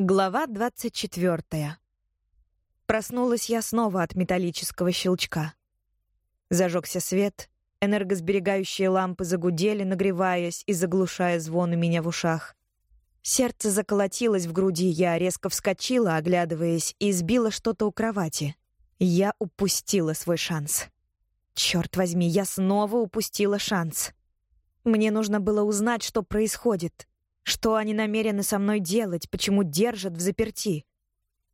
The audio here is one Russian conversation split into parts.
Глава 24. Проснулась я снова от металлического щелчка. Зажегся свет, энергосберегающие лампы загудели, нагреваясь и заглушая звон у меня в ушах. Сердце заколотилось в груди, я резко вскочила, оглядываясь, и сбила что-то у кровати. Я упустила свой шанс. Черт возьми, я снова упустила шанс. Мне нужно было узнать, что происходит, что они намерены со мной делать, почему держат в заперти?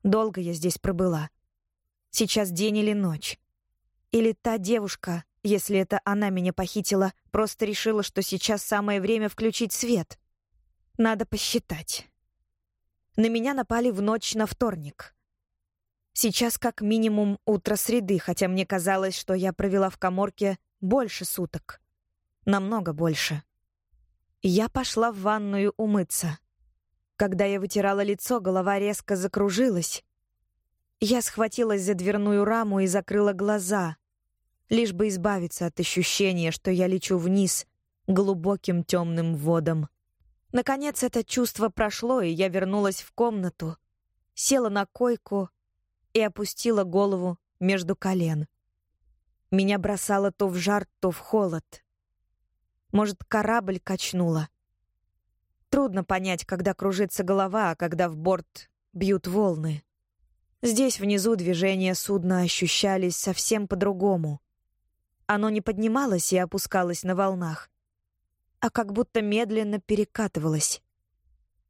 Долго я здесь пробыла. Сейчас день или ночь? Или та девушка, если это она меня похитила, просто решила, что сейчас самое время включить свет? Надо посчитать. На меня напали в ночь на вторник. Сейчас как минимум утро среды, хотя мне казалось, что я провела в каморке больше суток. Намного больше. Я пошла в ванную умыться. Когда я вытирала лицо, голова резко закружилась. Я схватилась за дверную раму и закрыла глаза, лишь бы избавиться от ощущения, что я лечу вниз глубоким темным водом. Наконец это чувство прошло, и я вернулась в комнату, села на койку и опустила голову между колен. Меня бросало то в жар, то в холод. Может, корабль качнуло. Трудно понять, когда кружится голова, а когда в борт бьют волны. Здесь внизу движения судна ощущались совсем по-другому. Оно не поднималось и опускалось на волнах, а как будто медленно перекатывалось.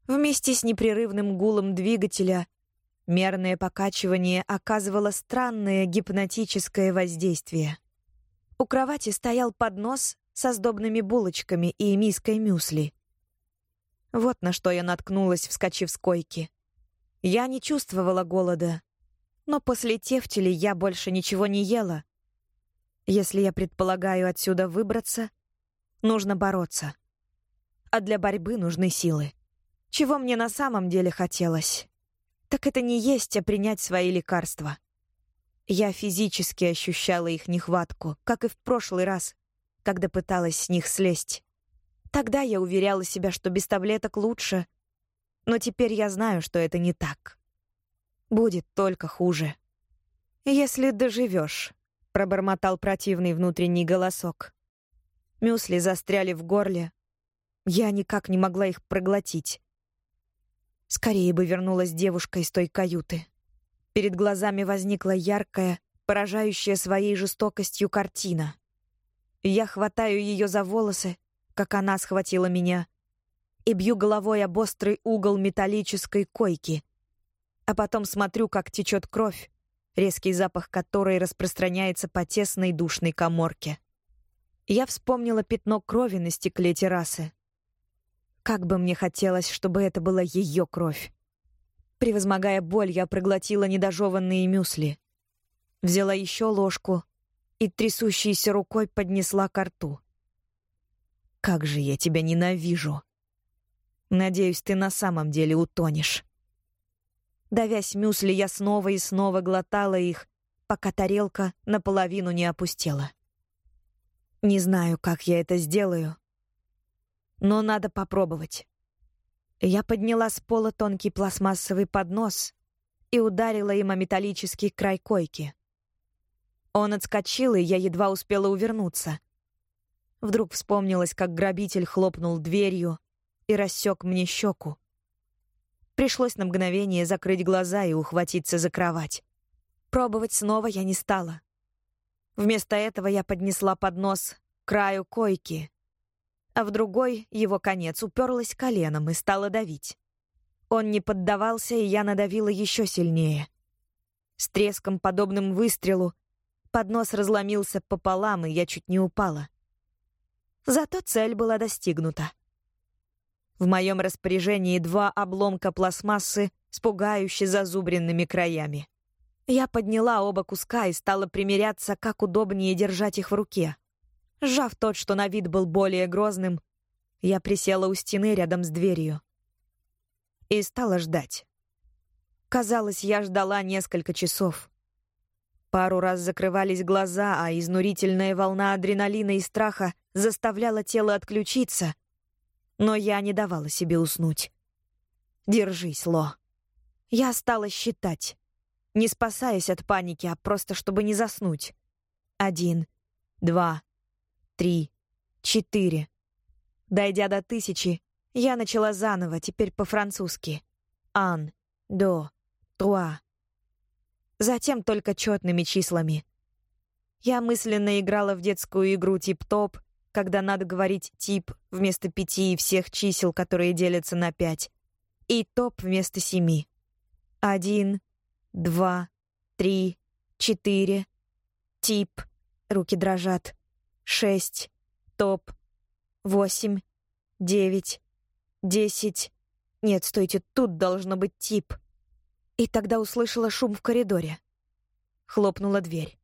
Вместе с непрерывным гулом двигателя мерное покачивание оказывало странное гипнотическое воздействие. У кровати стоял поднос со сдобными булочками и миской мюсли. Вот на что я наткнулась, вскочив с койки. Я не чувствовала голода, но после тефтели я больше ничего не ела. Если я предполагаю отсюда выбраться, нужно бороться. А для борьбы нужны силы. Чего мне на самом деле хотелось? Так это не есть, а принять свои лекарства. Я физически ощущала их нехватку, как и в прошлый раз, когда пыталась с них слезть. Тогда я уверяла себя, что без таблеток лучше, но теперь я знаю, что это не так. Будет только хуже. «Если доживешь», — пробормотал противный внутренний голосок. Мюсли застряли в горле. Я никак не могла их проглотить. Скорее бы вернулась девушка из той каюты. Перед глазами возникла яркая, поражающая своей жестокостью картина. Я хватаю ее за волосы, как она схватила меня, и бью головой об острый угол металлической койки. А потом смотрю, как течет кровь, резкий запах которой распространяется по тесной душной коморке. Я вспомнила пятно крови на стекле террасы. Как бы мне хотелось, чтобы это была ее кровь. Превозмогая боль, я проглотила недожеванные мюсли. Взяла еще ложку и трясущейся рукой поднесла к рту. «Как же я тебя ненавижу!» «Надеюсь, ты на самом деле утонешь». Давясь мюсли, я снова и снова глотала их, пока тарелка наполовину не опустела. Не знаю, как я это сделаю, но надо попробовать. Я подняла с пола тонкий пластмассовый поднос и ударила им о металлический край койки. Он отскочил, и я едва успела увернуться. Вдруг вспомнилось, как грабитель хлопнул дверью и рассек мне щеку. Пришлось на мгновение закрыть глаза и ухватиться за кровать. Пробовать снова я не стала. Вместо этого я поднесла поднос к краю койки, а в другой его конец уперлась коленом и стала давить. Он не поддавался, и я надавила еще сильнее. С треском, подобным выстрелу, Поднос разломился пополам, и я чуть не упала. Зато цель была достигнута. В моем распоряжении два обломка пластмассы с пугающе зазубренными краями. Я подняла оба куска и стала примеряться, как удобнее держать их в руке. Сжав тот, что на вид был более грозным, я присела у стены рядом с дверью. И стала ждать. Казалось, я ждала несколько часов. Пару раз закрывались глаза, а изнурительная волна адреналина и страха заставляла тело отключиться. Но я не давала себе уснуть. «Держись, Ло. Я стала считать, не спасаясь от паники, а просто чтобы не заснуть. Один, два, три, четыре. Дойдя до тысячи, я начала заново, теперь по-французски. Ан, до, туа. Затем только четными числами. Я мысленно играла в детскую игру тип-топ, когда надо говорить «тип» вместо пяти и всех чисел, которые делятся на пять, и «топ» вместо семи. Один, два, три, четыре, тип, руки дрожат, шесть, топ, восемь, девять, десять. Нет, стойте, тут должно быть тип. И тогда услышала шум в коридоре. Хлопнула дверь.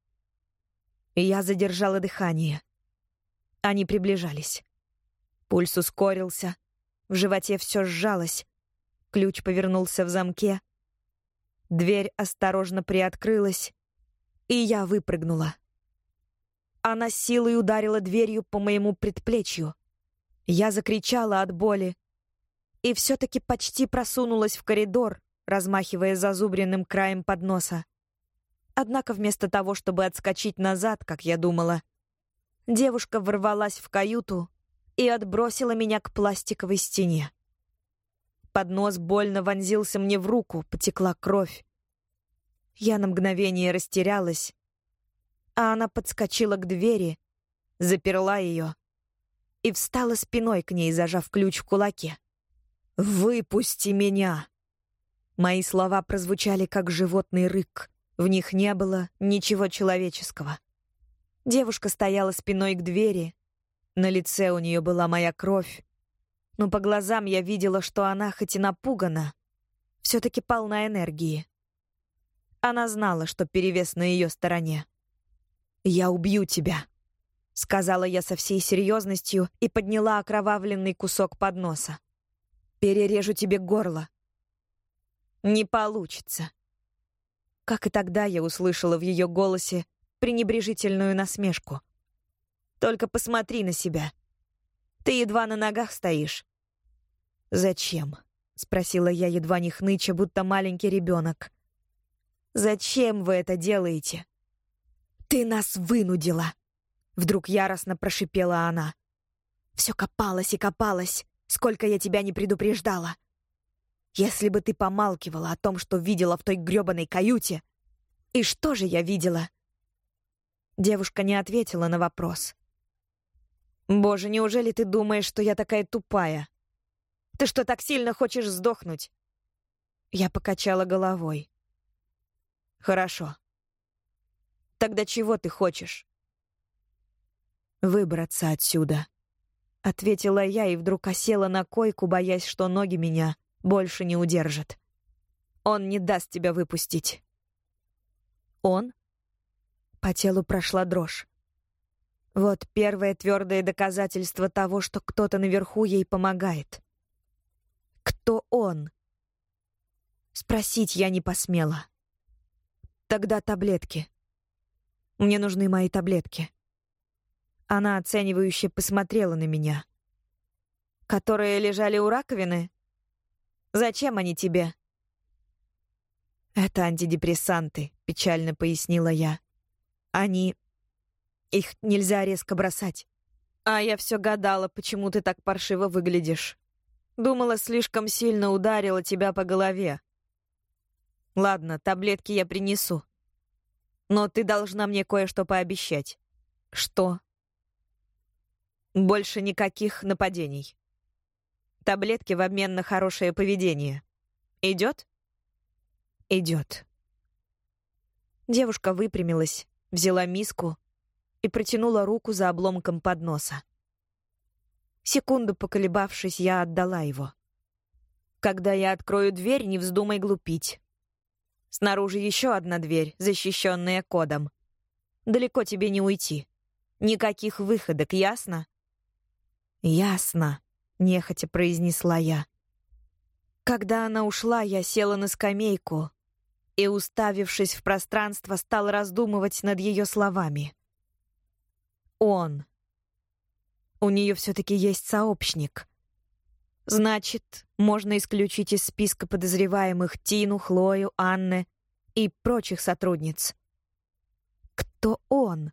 Я задержала дыхание. Они приближались. Пульс ускорился, в животе все сжалось. Ключ повернулся в замке. Дверь осторожно приоткрылась, и я выпрыгнула. Она силой ударила дверью по моему предплечью. Я закричала от боли и все-таки почти просунулась в коридор, размахивая зазубренным краем подноса. Однако вместо того, чтобы отскочить назад, как я думала, девушка ворвалась в каюту и отбросила меня к пластиковой стене. Поднос больно вонзился мне в руку, потекла кровь. Я на мгновение растерялась, а она подскочила к двери, заперла ее и встала спиной к ней, зажав ключ в кулаке. «Выпусти меня!» Мои слова прозвучали как животный рык. В них не было ничего человеческого. Девушка стояла спиной к двери. На лице у нее была моя кровь. Но по глазам я видела, что она, хоть и напугана, все-таки полна энергии. Она знала, что перевес на ее стороне. «Я убью тебя», — сказала я со всей серьезностью и подняла окровавленный кусок подноса. «Перережу тебе горло». «Не получится», как и тогда я услышала в ее голосе пренебрежительную насмешку. «Только посмотри на себя. Ты едва на ногах стоишь». «Зачем?» — спросила я, едва не хныча, будто маленький ребенок. «Зачем вы это делаете?» «Ты нас вынудила!» — вдруг яростно прошипела она. «Все копалась и копалась, сколько я тебя не предупреждала. Если бы ты помалкивала о том, что видела в той грёбаной каюте... И что же я видела? Девушка не ответила на вопрос. «Боже, неужели ты думаешь, что я такая тупая? Ты что, так сильно хочешь сдохнуть?» Я покачала головой. «Хорошо. Тогда чего ты хочешь?» «Выбраться отсюда», — ответила я и вдруг осела на койку, боясь, что ноги меня больше не удержит. Он не даст тебя выпустить. Он? По телу прошла дрожь. Вот первое твердое доказательство того, что кто-то наверху ей помогает. Кто он? Спросить я не посмела. Тогда таблетки. Мне нужны мои таблетки. Она оценивающе посмотрела на меня. Которые лежали у раковины? Зачем они тебе? Это антидепрессанты, печально пояснила я. Они их нельзя резко бросать. А я все гадала, почему ты так паршиво выглядишь. Думала, слишком сильно ударила тебя по голове. Ладно, таблетки я принесу. Но ты должна мне кое-что пообещать. Что? Больше никаких нападений. Таблетки в обмен на хорошее поведение. Идет? Идет. Девушка выпрямилась, взяла миску и протянула руку за обломком подноса. Секунду поколебавшись, я отдала его. Когда я открою дверь, не вздумай глупить. Снаружи еще одна дверь, защищенная кодом. Далеко тебе не уйти. Никаких выходок, ясно? Ясно нехотя произнесла я. Когда она ушла, я села на скамейку и, уставившись в пространство, стала раздумывать над ее словами. Он. У нее все-таки есть сообщник. Значит, можно исключить из списка подозреваемых Тину, Хлою, Анны и прочих сотрудниц. Кто он?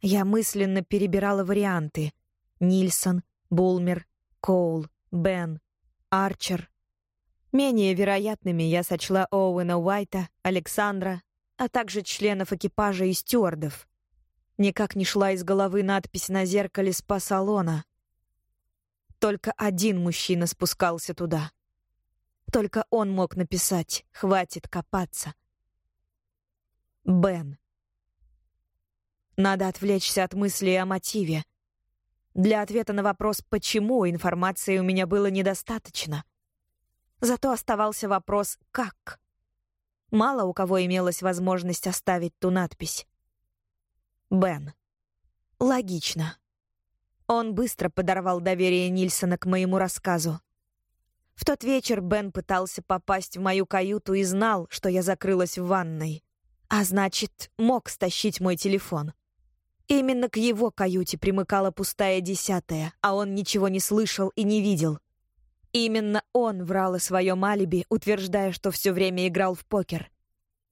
Я мысленно перебирала варианты. Нильсон, Булмер, Коул, Бен, Арчер. Менее вероятными я сочла Оуэна Уайта, Александра, а также членов экипажа и стюардов. Никак не шла из головы надпись на зеркале спа-салона. Только один мужчина спускался туда. Только он мог написать «Хватит копаться». Бен. Надо отвлечься от мыслей о мотиве. Для ответа на вопрос «почему» информации у меня было недостаточно. Зато оставался вопрос «как?». Мало у кого имелась возможность оставить ту надпись. Бен. Логично. Он быстро подорвал доверие Нильсона к моему рассказу. В тот вечер Бен пытался попасть в мою каюту и знал, что я закрылась в ванной. А значит, мог стащить мой телефон. Именно к его каюте примыкала пустая десятая, а он ничего не слышал и не видел. Именно он врал о своем алиби, утверждая, что все время играл в покер.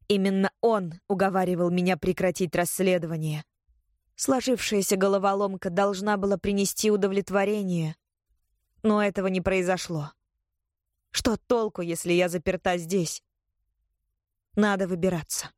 Именно он уговаривал меня прекратить расследование. Сложившаяся головоломка должна была принести удовлетворение. Но этого не произошло. Что толку, если я заперта здесь? Надо выбираться.